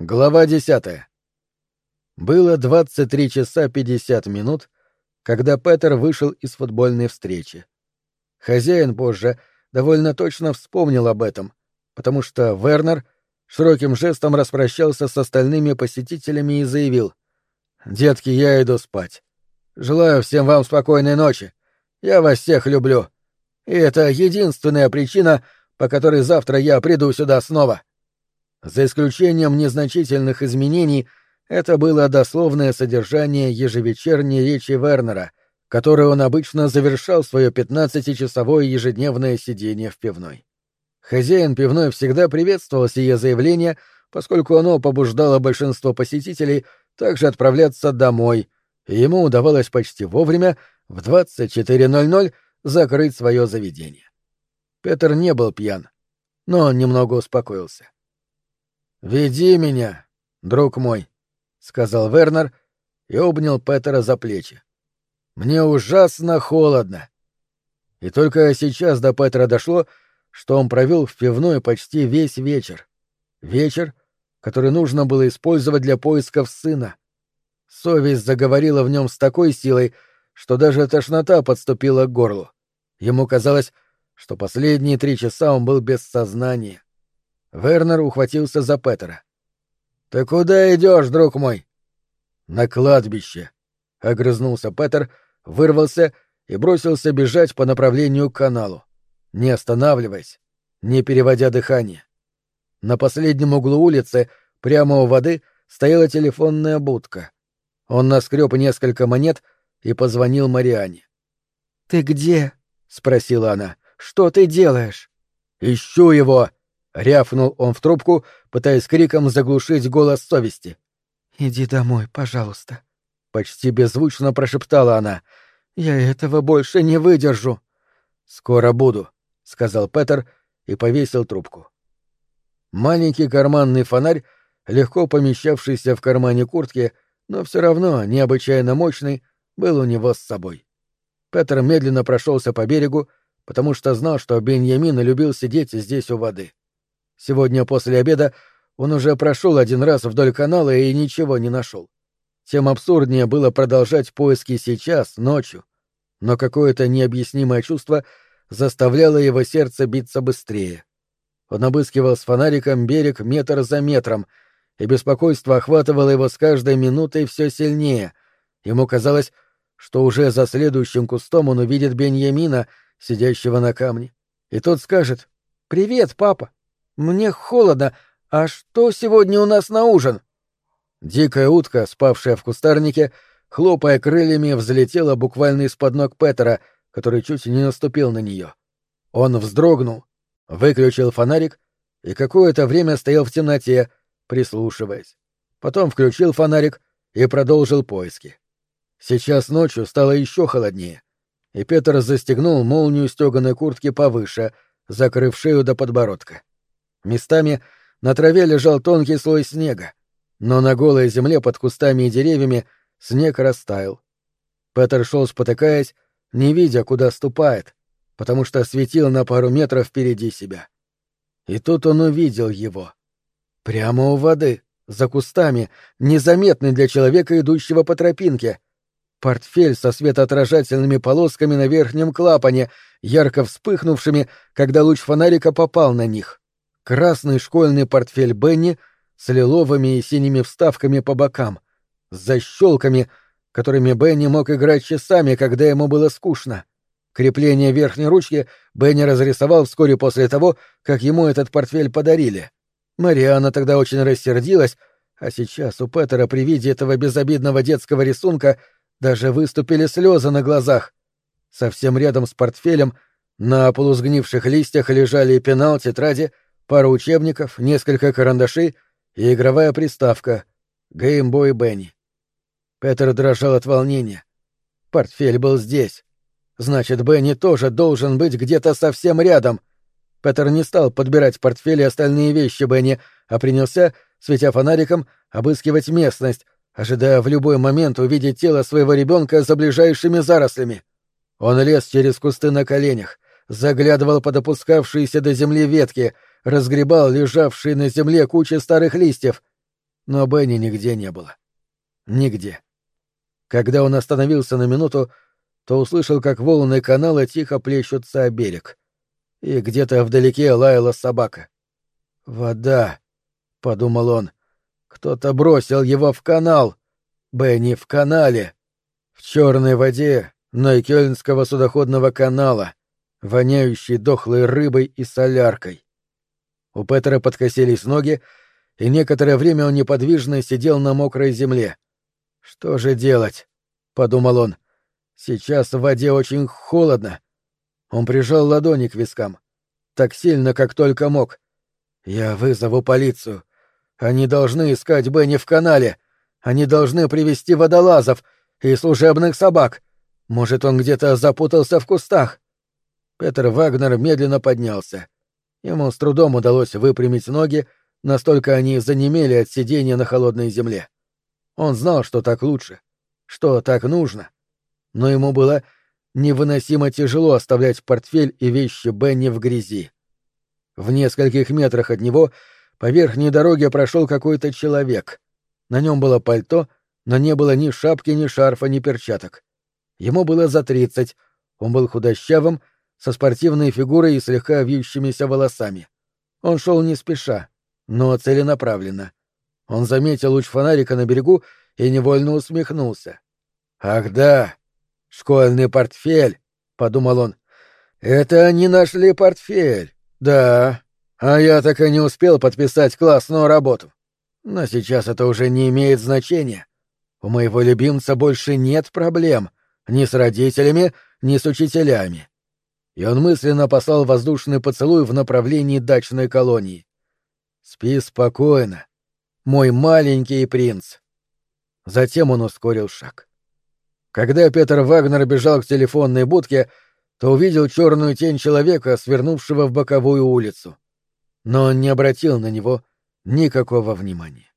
Глава десятая. Было 23 часа 50 минут, когда Петер вышел из футбольной встречи. Хозяин позже довольно точно вспомнил об этом, потому что Вернер широким жестом распрощался с остальными посетителями и заявил «Детки, я иду спать. Желаю всем вам спокойной ночи. Я вас всех люблю. И это единственная причина, по которой завтра я приду сюда снова». За исключением незначительных изменений, это было дословное содержание ежевечерней речи Вернера, которой он обычно завершал свое пятнадцатичасовое ежедневное сидение в пивной. Хозяин пивной всегда приветствовал сие заявление, поскольку оно побуждало большинство посетителей также отправляться домой, и ему удавалось почти вовремя, в 24.00, закрыть свое заведение. Петр не был пьян, но он немного успокоился. «Веди меня, друг мой», — сказал Вернер и обнял Петера за плечи. «Мне ужасно холодно». И только сейчас до Петра дошло, что он провел в пивной почти весь вечер. Вечер, который нужно было использовать для поисков сына. Совесть заговорила в нем с такой силой, что даже тошнота подступила к горлу. Ему казалось, что последние три часа он был без сознания. Вернер ухватился за Петера. «Ты куда идешь, друг мой?» «На кладбище», — огрызнулся Петер, вырвался и бросился бежать по направлению к каналу, не останавливаясь, не переводя дыхание. На последнем углу улицы, прямо у воды, стояла телефонная будка. Он наскреб несколько монет и позвонил Мариане. «Ты где?» — спросила она. «Что ты делаешь?» «Ищу его!» Рявкнул он в трубку, пытаясь криком заглушить голос совести. «Иди домой, пожалуйста», — почти беззвучно прошептала она. «Я этого больше не выдержу». «Скоро буду», — сказал Петер и повесил трубку. Маленький карманный фонарь, легко помещавшийся в кармане куртки, но все равно необычайно мощный, был у него с собой. Петер медленно прошелся по берегу, потому что знал, что Беньямин любил сидеть здесь у воды. Сегодня после обеда он уже прошел один раз вдоль канала и ничего не нашел. Тем абсурднее было продолжать поиски сейчас, ночью. Но какое-то необъяснимое чувство заставляло его сердце биться быстрее. Он обыскивал с фонариком берег метр за метром, и беспокойство охватывало его с каждой минутой все сильнее. Ему казалось, что уже за следующим кустом он увидит Беньямина, сидящего на камне. И тот скажет «Привет, папа!» «Мне холодно. А что сегодня у нас на ужин?» Дикая утка, спавшая в кустарнике, хлопая крыльями, взлетела буквально из-под ног Петера, который чуть не наступил на нее. Он вздрогнул, выключил фонарик и какое-то время стоял в темноте, прислушиваясь. Потом включил фонарик и продолжил поиски. Сейчас ночью стало еще холоднее, и Петр застегнул молнию стеганой куртки повыше, закрыв шею до подбородка. Местами на траве лежал тонкий слой снега, но на голой земле под кустами и деревьями снег растаял. Петер шел спотыкаясь, не видя, куда ступает, потому что светил на пару метров впереди себя. И тут он увидел его. Прямо у воды, за кустами, незаметный для человека, идущего по тропинке. Портфель со светоотражательными полосками на верхнем клапане, ярко вспыхнувшими, когда луч фонарика попал на них красный школьный портфель Бенни с лиловыми и синими вставками по бокам, с защелками, которыми Бенни мог играть часами, когда ему было скучно. Крепление верхней ручки Бенни разрисовал вскоре после того, как ему этот портфель подарили. Мариана тогда очень рассердилась, а сейчас у Петера при виде этого безобидного детского рисунка даже выступили слезы на глазах. Совсем рядом с портфелем на полусгнивших листьях лежали пенал, тетради — пара учебников, несколько карандашей и игровая приставка «Геймбой Бенни». Петер дрожал от волнения. Портфель был здесь. Значит, Бенни тоже должен быть где-то совсем рядом. Петер не стал подбирать портфель и остальные вещи Бенни, а принялся, светя фонариком, обыскивать местность, ожидая в любой момент увидеть тело своего ребенка за ближайшими зарослями. Он лез через кусты на коленях, заглядывал под опускавшиеся до земли ветки — разгребал лежавшие на земле кучи старых листьев. но Бенни нигде не было. Нигде. Когда он остановился на минуту, то услышал, как волны канала тихо плещутся о берег. И где-то вдалеке лаяла собака. «Вода», — подумал он. «Кто-то бросил его в канал. Бенни в канале. В черной воде Нойкёльнского судоходного канала, воняющей дохлой рыбой и соляркой. У Петера подкосились ноги, и некоторое время он неподвижно сидел на мокрой земле. «Что же делать?» — подумал он. «Сейчас в воде очень холодно». Он прижал ладони к вискам. Так сильно, как только мог. «Я вызову полицию. Они должны искать Бенни в канале. Они должны привести водолазов и служебных собак. Может, он где-то запутался в кустах? Петр Вагнер медленно поднялся. Ему с трудом удалось выпрямить ноги, настолько они занемели от сидения на холодной земле. Он знал, что так лучше, что так нужно. Но ему было невыносимо тяжело оставлять портфель и вещи Бенни в грязи. В нескольких метрах от него по верхней дороге прошел какой-то человек. На нем было пальто, но не было ни шапки, ни шарфа, ни перчаток. Ему было за тридцать, он был худощавым, со спортивной фигурой и слегка вьющимися волосами. Он шел не спеша, но целенаправленно. Он заметил луч фонарика на берегу и невольно усмехнулся. «Ах да! Школьный портфель!» — подумал он. «Это они нашли портфель! Да! А я так и не успел подписать классную работу. Но сейчас это уже не имеет значения. У моего любимца больше нет проблем. Ни с родителями, ни с учителями. И он мысленно послал воздушный поцелуй в направлении дачной колонии. «Спи спокойно, мой маленький принц». Затем он ускорил шаг. Когда Петр Вагнер бежал к телефонной будке, то увидел черную тень человека, свернувшего в боковую улицу. Но он не обратил на него никакого внимания.